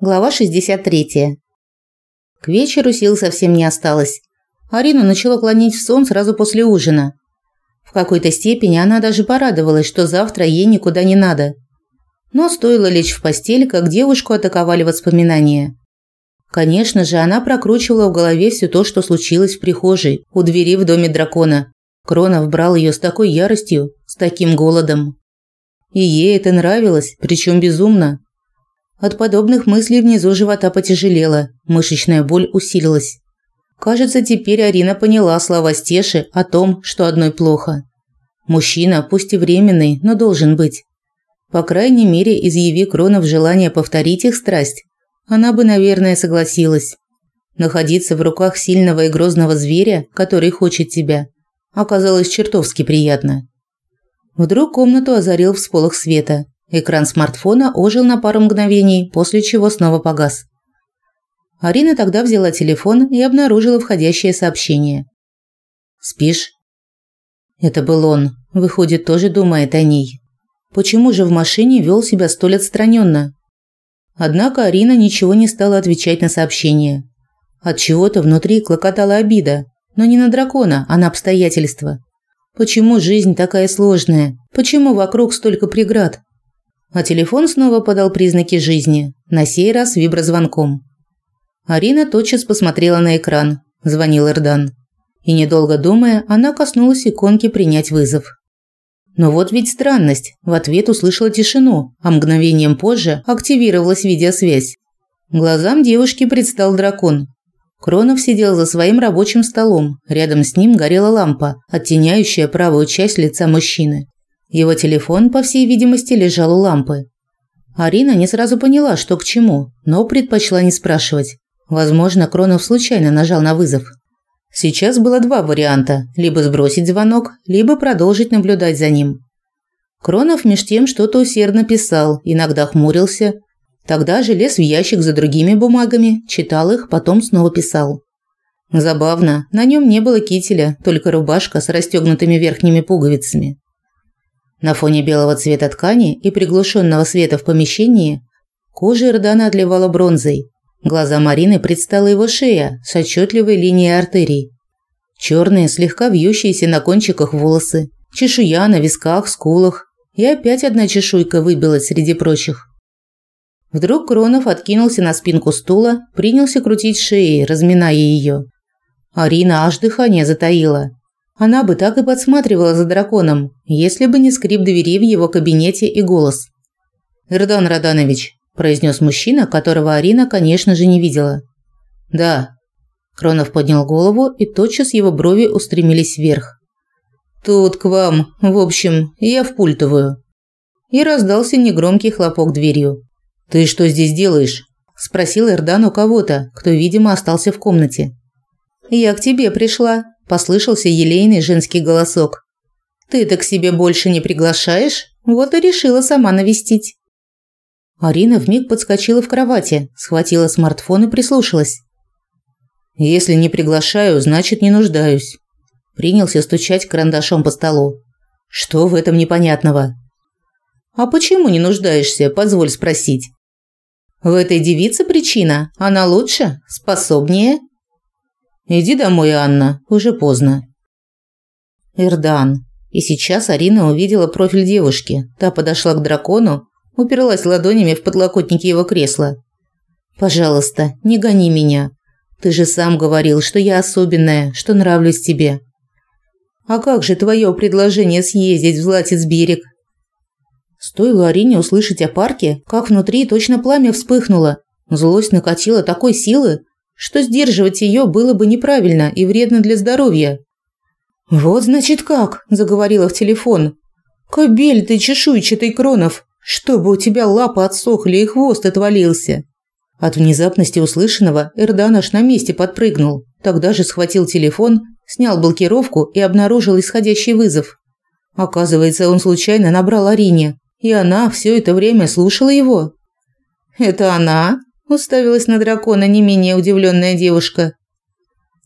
Глава 63. К вечеру сил совсем не осталось. Арину начало клонить в сон сразу после ужина. В какой-то степени она даже порадовалась, что завтра ей никуда не надо. Но стоило лечь в постель, как девушку атаковали воспоминания. Конечно же, она прокручивала в голове все то, что случилось в прихожей, у двери в доме дракона. Кронов брал ее с такой яростью, с таким голодом. И ей это нравилось, причем безумно. От подобных мыслей внизу живота потяжелело, мышечная боль усилилась. Кажется, теперь Арина поняла слова Стеши о том, что одной плохо. Мужчина, пусть и временный, но должен быть. По крайней мере, изъяви Кронов желание повторить их страсть, она бы, наверное, согласилась. Находиться в руках сильного и грозного зверя, который хочет тебя, оказалось чертовски приятно. Вдруг комнату озарил всполох света. Экран смартфона ожил на пару мгновений, после чего снова погас. Арина тогда взяла телефон и обнаружила входящее сообщение. «Спишь?» Это был он. Выходит, тоже думает о ней. Почему же в машине вел себя столь отстраненно? Однако Арина ничего не стала отвечать на сообщение. От чего-то внутри клокотала обида, но не на дракона, а на обстоятельства. Почему жизнь такая сложная? Почему вокруг столько преград? А телефон снова подал признаки жизни, на сей раз виброзвонком. Арина тотчас посмотрела на экран. Звонил Эрдан. И недолго думая, она коснулась иконки принять вызов. Но вот ведь странность. В ответ услышала тишину, а мгновением позже активировалась видеосвязь. Глазам девушки предстал дракон. Кронов сидел за своим рабочим столом. Рядом с ним горела лампа, оттеняющая правую часть лица мужчины. Его телефон, по всей видимости, лежал у лампы. Арина не сразу поняла, что к чему, но предпочла не спрашивать. Возможно, Кронов случайно нажал на вызов. Сейчас было два варианта – либо сбросить звонок, либо продолжить наблюдать за ним. Кронов меж тем что-то усердно писал, иногда хмурился. Тогда же лез в ящик за другими бумагами, читал их, потом снова писал. Забавно, на нем не было кителя, только рубашка с расстегнутыми верхними пуговицами. На фоне белого цвета ткани и приглушенного света в помещении кожа Эрдана отливала бронзой. Глаза Марины предстала его шея с отчетливой линией артерий. Черные, слегка вьющиеся на кончиках волосы, чешуя на висках, скулах, и опять одна чешуйка выбилась среди прочих. Вдруг Кронов откинулся на спинку стула, принялся крутить шеей, разминая ее. Арина аж дыхание затаила. Она бы так и подсматривала за драконом, если бы не скрип двери в его кабинете и голос. «Эрдан Раданович», – произнес мужчина, которого Арина, конечно же, не видела. «Да». Кронов поднял голову, и тотчас его брови устремились вверх. «Тут к вам. В общем, я в пультовую». И раздался негромкий хлопок дверью. «Ты что здесь делаешь?» – спросил Эрдан у кого-то, кто, видимо, остался в комнате. «Я к тебе пришла», послышался елейный женский голосок. Ты так себе больше не приглашаешь? Вот и решила сама навестить. Арина вмиг подскочила в кровати, схватила смартфон и прислушалась. Если не приглашаю, значит, не нуждаюсь. Принялся стучать карандашом по столу. Что в этом непонятного? А почему не нуждаешься, позволь спросить. В этой девице причина. Она лучше, способнее, Иди домой, Анна, уже поздно. Ирдан. И сейчас Арина увидела профиль девушки. Та подошла к дракону, уперлась ладонями в подлокотники его кресла. Пожалуйста, не гони меня. Ты же сам говорил, что я особенная, что нравлюсь тебе. А как же твое предложение съездить в Златец-берег? Стоило Арине услышать о парке, как внутри точно пламя вспыхнуло. Злость накатила такой силы, что сдерживать ее было бы неправильно и вредно для здоровья. «Вот, значит, как?» – заговорила в телефон. «Кобель ты чешуйчатый Кронов, чтобы у тебя лапы отсохли и хвост отвалился». От внезапности услышанного Эрдан аж на месте подпрыгнул. Тогда же схватил телефон, снял блокировку и обнаружил исходящий вызов. Оказывается, он случайно набрал Арине, и она все это время слушала его. «Это она?» Уставилась на дракона не менее удивленная девушка.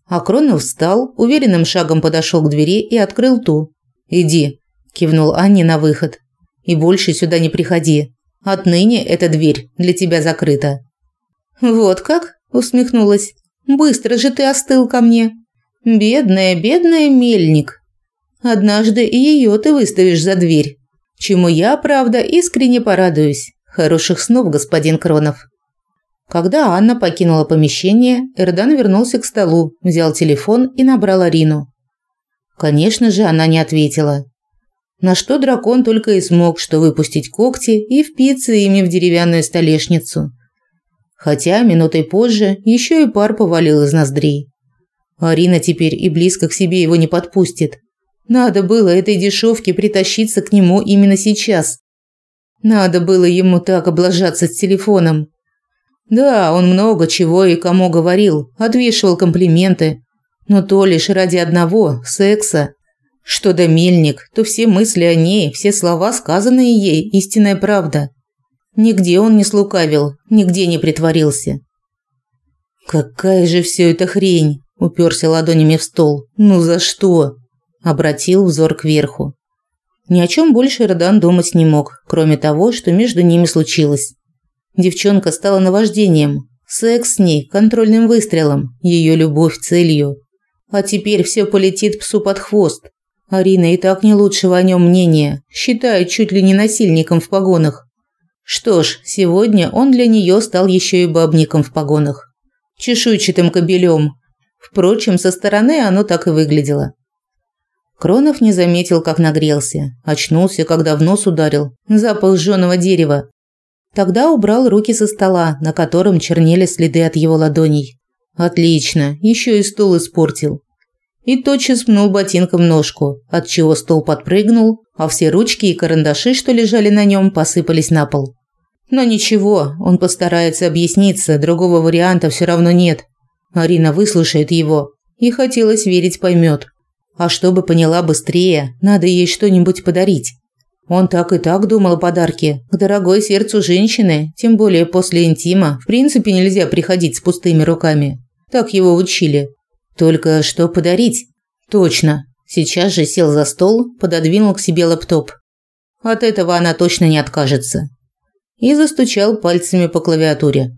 Акронов встал, уверенным шагом подошел к двери и открыл ту. «Иди», – кивнул Анне на выход. «И больше сюда не приходи. Отныне эта дверь для тебя закрыта». Вот как? усмехнулась. Быстро же ты остыл ко мне. Бедная, бедная мельник. Однажды и ее ты выставишь за дверь. Чему я, правда, искренне порадуюсь. Хороших снов, господин Кронов. Когда Анна покинула помещение, Эрдан вернулся к столу, взял телефон и набрал Арину. Конечно же, она не ответила. На что дракон только и смог, что выпустить когти и впиться ими в деревянную столешницу. Хотя минутой позже еще и пар повалил из ноздрей. Арина теперь и близко к себе его не подпустит. Надо было этой дешевке притащиться к нему именно сейчас. Надо было ему так облажаться с телефоном. Да, он много чего и кому говорил, отвешивал комплименты, но то лишь ради одного секса. Что до Мельник, то все мысли о ней, все слова, сказанные ей, истинная правда. Нигде он не слукавил, нигде не притворился. Какая же все это хрень, уперся ладонями в стол. Ну за что? Обратил взор кверху. Ни о чем больше Родан думать не мог, кроме того, что между ними случилось. Девчонка стала наваждением, секс с ней контрольным выстрелом, ее любовь целью. А теперь все полетит псу под хвост. Арина и так не лучшего о нем мнения, считает чуть ли не насильником в погонах. Что ж, сегодня он для нее стал еще и бабником в погонах. Чешуйчатым кобелем. Впрочем, со стороны оно так и выглядело. Кронов не заметил, как нагрелся. Очнулся, когда в нос ударил. Запах жженого дерева. Тогда убрал руки со стола, на котором чернели следы от его ладоней. Отлично, еще и стул испортил. И тотчас пнул ботинком ножку, от чего стол подпрыгнул, а все ручки и карандаши, что лежали на нем, посыпались на пол. Но ничего, он постарается объясниться, другого варианта все равно нет. Арина выслушает его, и хотелось верить поймет. А чтобы поняла быстрее, надо ей что-нибудь подарить. Он так и так думал о подарке. К дорогой сердцу женщины, тем более после интима, в принципе нельзя приходить с пустыми руками. Так его учили. Только что подарить? Точно. Сейчас же сел за стол, пододвинул к себе лэптоп. От этого она точно не откажется. И застучал пальцами по клавиатуре.